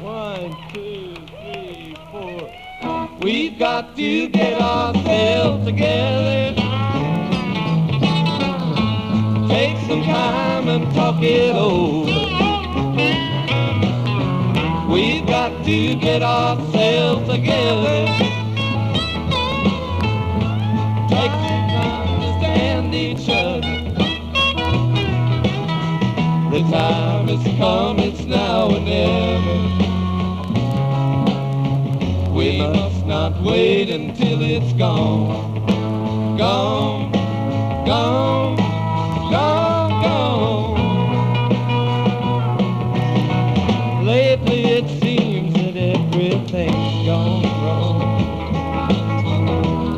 One, two, three, four. We've got to get ourselves together. Take some time and talk it over. We've got to get ourselves together. Take some time to stand each other. The time has come, it's now or never. Not wait until it's gone. Gone, gone, gone, gone. Lately it seems that everything's gone wrong.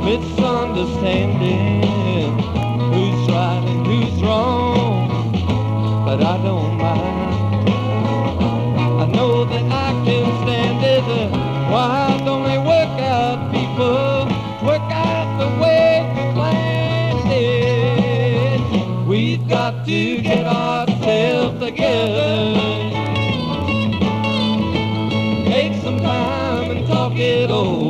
Misunderstanding who's right and who's wrong, but I don't mind. I know that to get ourselves together. Take some time and talk it over.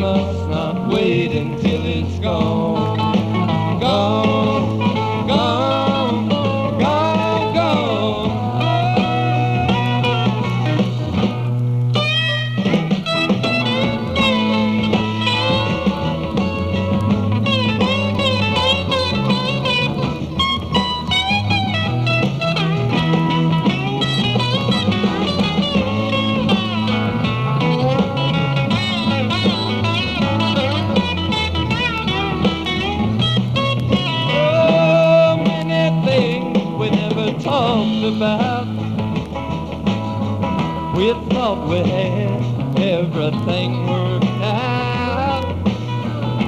Must not wait until it's gone. About. We thought we had everything worked out.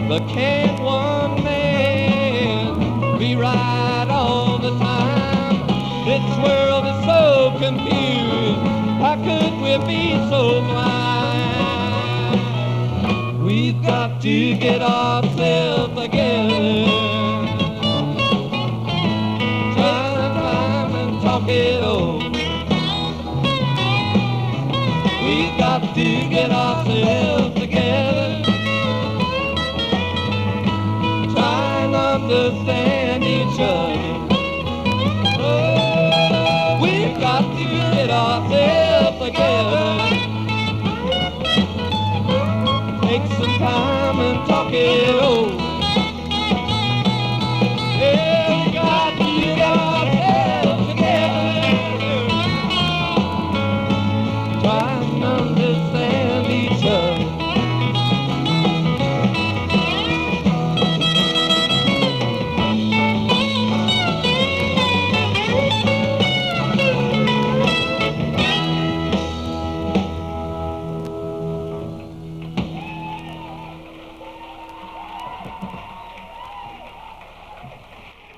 But can't one man be right all the time? This world is so confused. How could we be so blind? We've got to get ourselves together. Got to get ourselves together. Try and understand each other. Oh, we've got to get ourselves together. Take some time and talk it